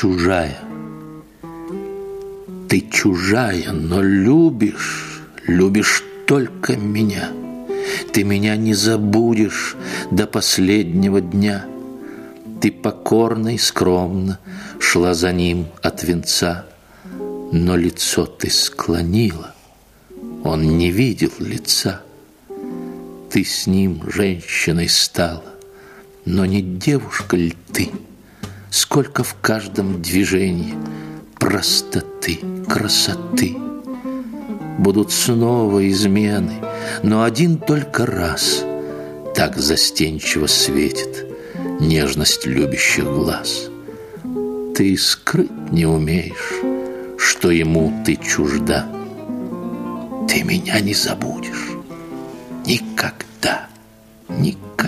чужая. Ты чужая, но любишь, любишь только меня. Ты меня не забудешь до последнего дня. Ты покорно и скромно шла за ним от венца, но лицо ты склонила, он не видел лица. Ты с ним женщиной стала, но не девушка ли ты? Сколько в каждом движении простоты, красоты. Будут снова измены, но один только раз Так застенчиво светит нежность любящих глаз. Ты скрыть не умеешь, что ему ты чужда. Ты меня не забудешь никогда, никогда.